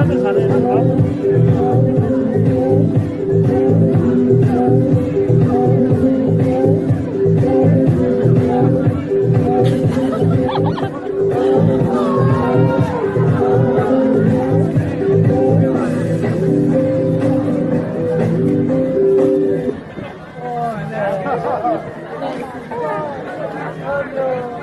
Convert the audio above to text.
하면 가능한가? Oh, no.